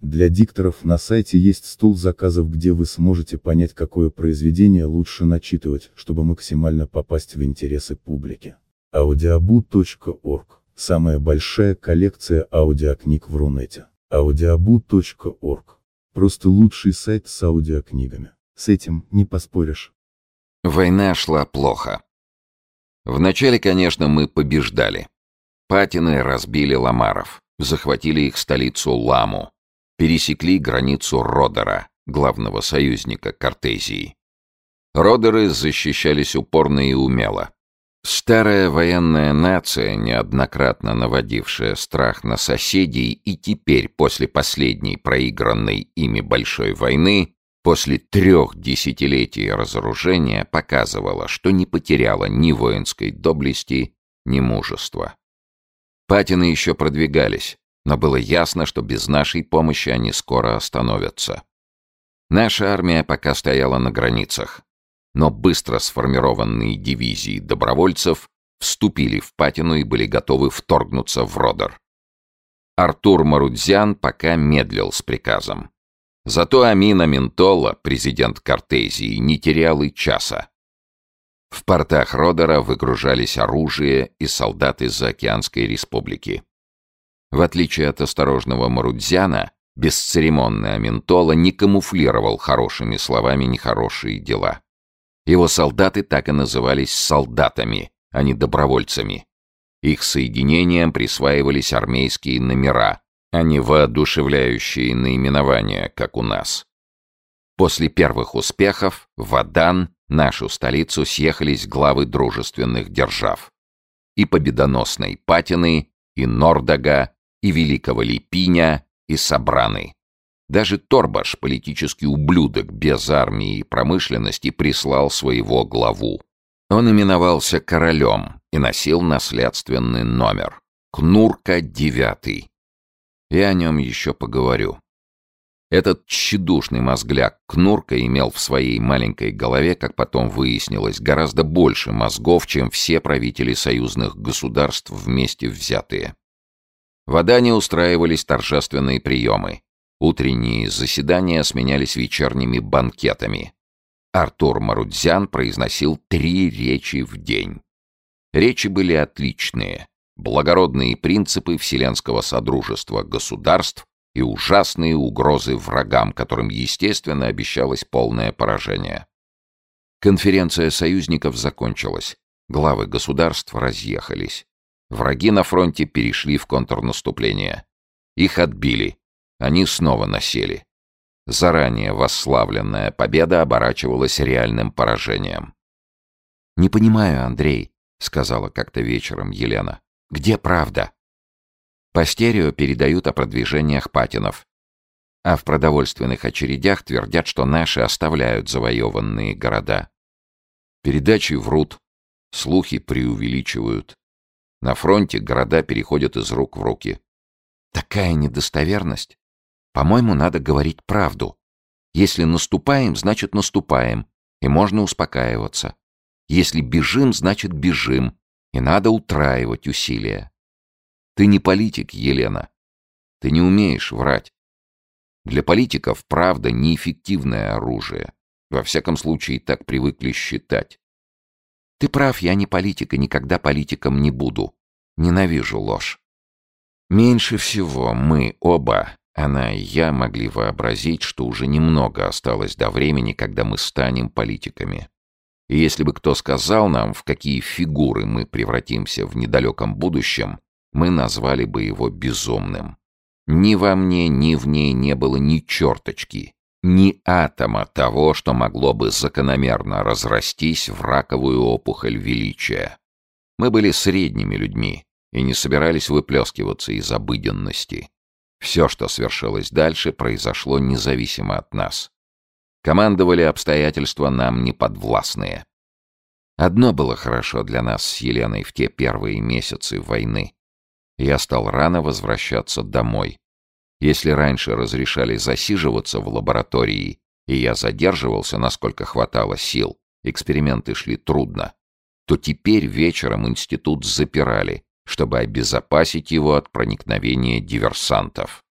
Для дикторов на сайте есть стол заказов, где вы сможете понять, какое произведение лучше начитывать, чтобы максимально попасть в интересы публики. audiobu.org – самая большая коллекция аудиокниг в Рунете. audiobu.org – просто лучший сайт с аудиокнигами. С этим не поспоришь. Война шла плохо. Вначале, конечно, мы побеждали. Патины разбили ламаров, захватили их столицу Ламу, пересекли границу Родера, главного союзника Кортезии. Родеры защищались упорно и умело. Старая военная нация, неоднократно наводившая страх на соседей и теперь после последней проигранной ими большой войны, после трех десятилетий разоружения показывала, что не потеряла ни воинской доблести, ни мужества. Патины еще продвигались, но было ясно, что без нашей помощи они скоро остановятся. Наша армия пока стояла на границах, но быстро сформированные дивизии добровольцев вступили в Патину и были готовы вторгнуться в Родер. Артур Марудзян пока медлил с приказом. Зато Амина Ментола, президент Кортезии, не терял и часа. В портах Родера выгружались оружие и солдаты Заокеанской республики. В отличие от осторожного Марудзяна, бесцеремонный Аментола не камуфлировал хорошими словами нехорошие дела. Его солдаты так и назывались солдатами, а не добровольцами. Их соединениям присваивались армейские номера, а не воодушевляющие наименования, как у нас. После первых успехов в Адан, нашу столицу, съехались главы дружественных держав. И победоносной Патины, и Нордага, и великого Липиня, и Сабраны. Даже Торбаш, политический ублюдок без армии и промышленности, прислал своего главу. Он именовался королем и носил наследственный номер. Кнурка девятый. Я о нем еще поговорю. Этот тщедушный мозгляк Кнурка имел в своей маленькой голове, как потом выяснилось, гораздо больше мозгов, чем все правители союзных государств вместе взятые. В Адане устраивались торжественные приемы. Утренние заседания сменялись вечерними банкетами. Артур Марудзян произносил три речи в день. Речи были отличные. Благородные принципы Вселенского Содружества государств и ужасные угрозы врагам, которым, естественно, обещалось полное поражение. Конференция союзников закончилась. Главы государств разъехались. Враги на фронте перешли в контрнаступление. Их отбили. Они снова насели. Заранее восславленная победа оборачивалась реальным поражением. «Не понимаю, Андрей», — сказала как-то вечером Елена. «Где правда?» По стерео передают о продвижениях Патинов. А в продовольственных очередях твердят, что наши оставляют завоеванные города. Передачи врут, слухи преувеличивают. На фронте города переходят из рук в руки. Такая недостоверность. По-моему, надо говорить правду. Если наступаем, значит наступаем, и можно успокаиваться. Если бежим, значит бежим, и надо утраивать усилия. Ты не политик, Елена. Ты не умеешь врать. Для политиков правда неэффективное оружие. Во всяком случае, так привыкли считать. Ты прав, я не политик и никогда политиком не буду. Ненавижу ложь. Меньше всего мы оба, она и я, могли вообразить, что уже немного осталось до времени, когда мы станем политиками. И если бы кто сказал нам, в какие фигуры мы превратимся в недалеком будущем, мы назвали бы его безумным. Ни во мне, ни в ней не было ни черточки, ни атома того, что могло бы закономерно разрастись в раковую опухоль величия. Мы были средними людьми и не собирались выплескиваться из обыденности. Все, что свершилось дальше, произошло независимо от нас. Командовали обстоятельства нам неподвластные. Одно было хорошо для нас с Еленой в те первые месяцы войны. Я стал рано возвращаться домой. Если раньше разрешали засиживаться в лаборатории, и я задерживался, насколько хватало сил, эксперименты шли трудно, то теперь вечером институт запирали, чтобы обезопасить его от проникновения диверсантов.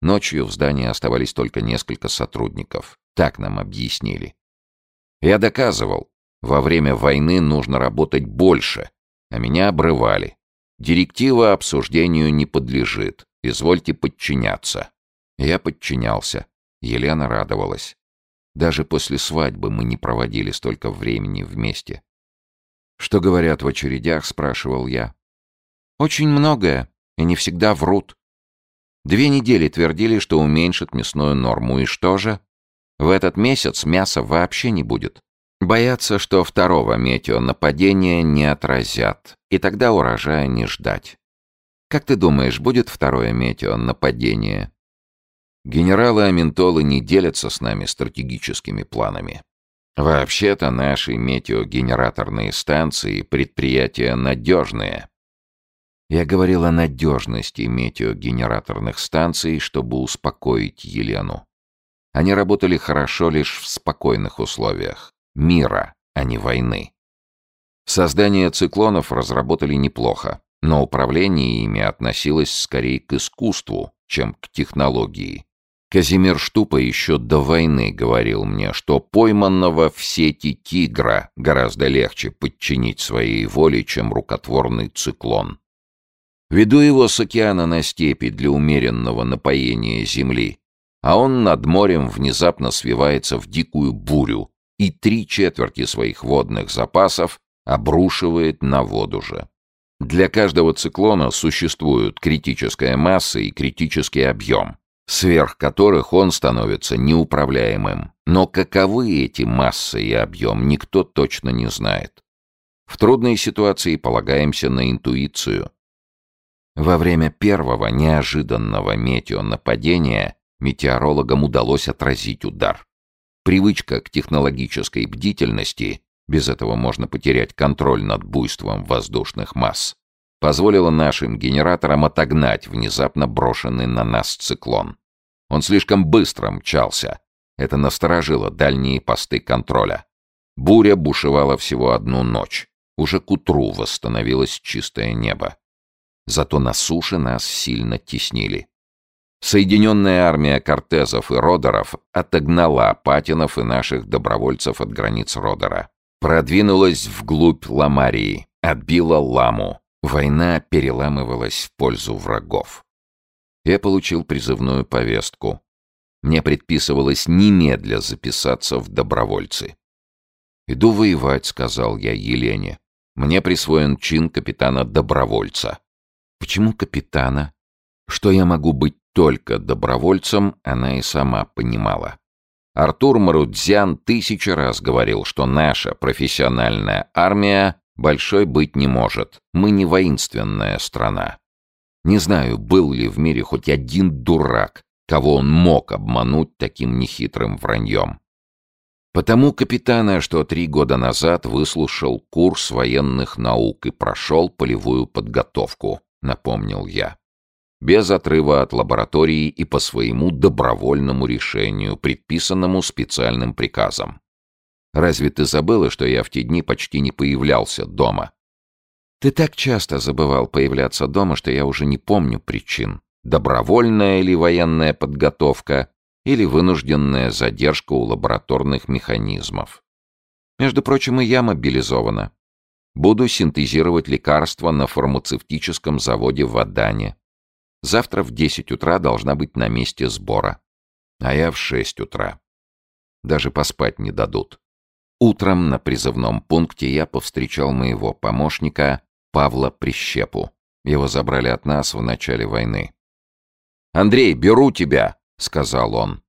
Ночью в здании оставались только несколько сотрудников. Так нам объяснили. Я доказывал, во время войны нужно работать больше, а меня обрывали. Директива обсуждению не подлежит. Извольте подчиняться. Я подчинялся. Елена радовалась. Даже после свадьбы мы не проводили столько времени вместе. «Что говорят в очередях?» — спрашивал я. «Очень многое, и не всегда врут. Две недели твердили, что уменьшат мясную норму, и что же? В этот месяц мяса вообще не будет. Боятся, что второго метеонападения не отразят, и тогда урожая не ждать. Как ты думаешь, будет второе метеонападение? Генералы Аментолы не делятся с нами стратегическими планами. Вообще-то наши метеогенераторные станции — предприятия надежные. Я говорил о надежности метеогенераторных станций, чтобы успокоить Елену. Они работали хорошо лишь в спокойных условиях. Мира, а не войны. Создание циклонов разработали неплохо, но управление ими относилось скорее к искусству, чем к технологии. Казимир Штупа еще до войны говорил мне, что пойманного в сети тигра гораздо легче подчинить своей воле, чем рукотворный циклон. Веду его с океана на степи для умеренного напоения земли, а он над морем внезапно свивается в дикую бурю и три четверти своих водных запасов обрушивает на воду же. Для каждого циклона существуют критическая масса и критический объем сверх которых он становится неуправляемым. Но каковы эти массы и объем, никто точно не знает. В трудной ситуации полагаемся на интуицию. Во время первого неожиданного метеонападения метеорологам удалось отразить удар. Привычка к технологической бдительности, без этого можно потерять контроль над буйством воздушных масс, позволило нашим генераторам отогнать внезапно брошенный на нас циклон. Он слишком быстро мчался. Это насторожило дальние посты контроля. Буря бушевала всего одну ночь. Уже к утру восстановилось чистое небо. Зато на суше нас сильно теснили. Соединенная армия Кортезов и Родеров отогнала Патинов и наших добровольцев от границ Родера. Продвинулась вглубь Ламарии, отбила Ламу, Война переламывалась в пользу врагов. Я получил призывную повестку. Мне предписывалось немедля записаться в добровольцы. «Иду воевать», — сказал я Елене. «Мне присвоен чин капитана-добровольца». «Почему капитана?» Что я могу быть только добровольцем, она и сама понимала. Артур Марудзян тысячи раз говорил, что наша профессиональная армия большой быть не может. Мы не воинственная страна. Не знаю, был ли в мире хоть один дурак, кого он мог обмануть таким нехитрым враньем. Потому капитана, что три года назад выслушал курс военных наук и прошел полевую подготовку, напомнил я. Без отрыва от лаборатории и по своему добровольному решению, предписанному специальным приказом. Разве ты забыла, что я в те дни почти не появлялся дома? Ты так часто забывал появляться дома, что я уже не помню причин. Добровольная или военная подготовка, или вынужденная задержка у лабораторных механизмов. Между прочим, и я мобилизована. Буду синтезировать лекарства на фармацевтическом заводе в Адане. Завтра в 10 утра должна быть на месте сбора. А я в 6 утра. Даже поспать не дадут. Утром на призывном пункте я повстречал моего помощника Павла Прищепу. Его забрали от нас в начале войны. «Андрей, беру тебя!» — сказал он.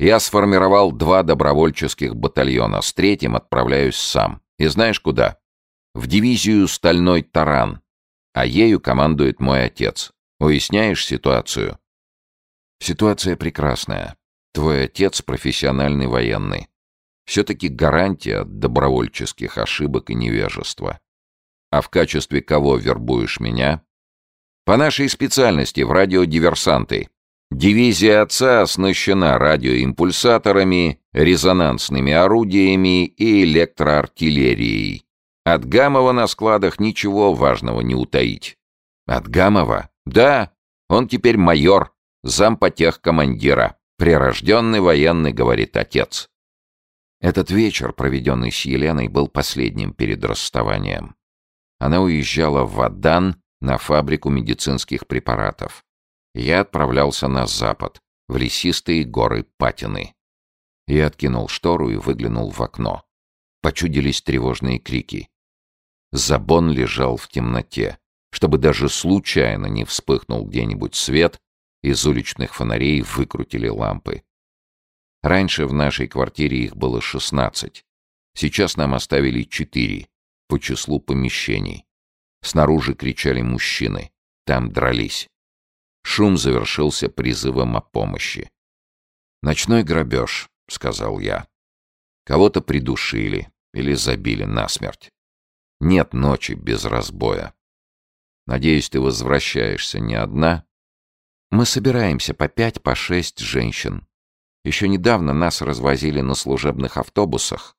«Я сформировал два добровольческих батальона, с третьим отправляюсь сам. И знаешь куда? В дивизию «Стальной таран», а ею командует мой отец. Уясняешь ситуацию?» Ситуация прекрасная. Твой отец профессиональный военный. Все-таки гарантия от добровольческих ошибок и невежества. А в качестве кого вербуешь меня? По нашей специальности в радиодиверсанты. Дивизия отца оснащена радиоимпульсаторами, резонансными орудиями и электроартиллерией. От Гамова на складах ничего важного не утаить. От Гамова? Да, он теперь майор, зампотех командира. Прирожденный военный, говорит отец. Этот вечер, проведенный с Еленой, был последним перед расставанием. Она уезжала в Адан на фабрику медицинских препаратов. Я отправлялся на запад, в лесистые горы Патины. Я откинул штору и выглянул в окно. Почудились тревожные крики. Забон лежал в темноте. Чтобы даже случайно не вспыхнул где-нибудь свет, из уличных фонарей выкрутили лампы. Раньше в нашей квартире их было шестнадцать. Сейчас нам оставили четыре по числу помещений. Снаружи кричали мужчины. Там дрались. Шум завершился призывом о помощи. «Ночной грабеж», — сказал я. «Кого-то придушили или забили насмерть. Нет ночи без разбоя. Надеюсь, ты возвращаешься не одна?» «Мы собираемся по пять, по шесть женщин. Еще недавно нас развозили на служебных автобусах,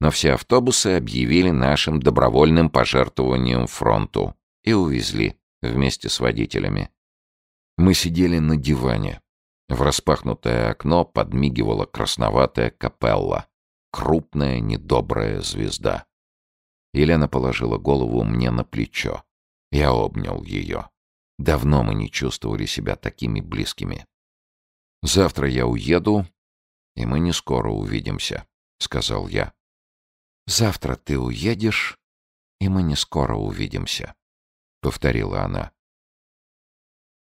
но все автобусы объявили нашим добровольным пожертвованием фронту и увезли вместе с водителями. Мы сидели на диване. В распахнутое окно подмигивала красноватая капелла, крупная недобрая звезда. Елена положила голову мне на плечо. Я обнял ее. Давно мы не чувствовали себя такими близкими. «Завтра я уеду, и мы не скоро увидимся», — сказал я. «Завтра ты уедешь, и мы не скоро увидимся», — повторила она.